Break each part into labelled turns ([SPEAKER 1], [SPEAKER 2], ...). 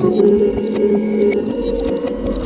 [SPEAKER 1] うん。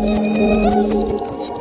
[SPEAKER 1] なるほど。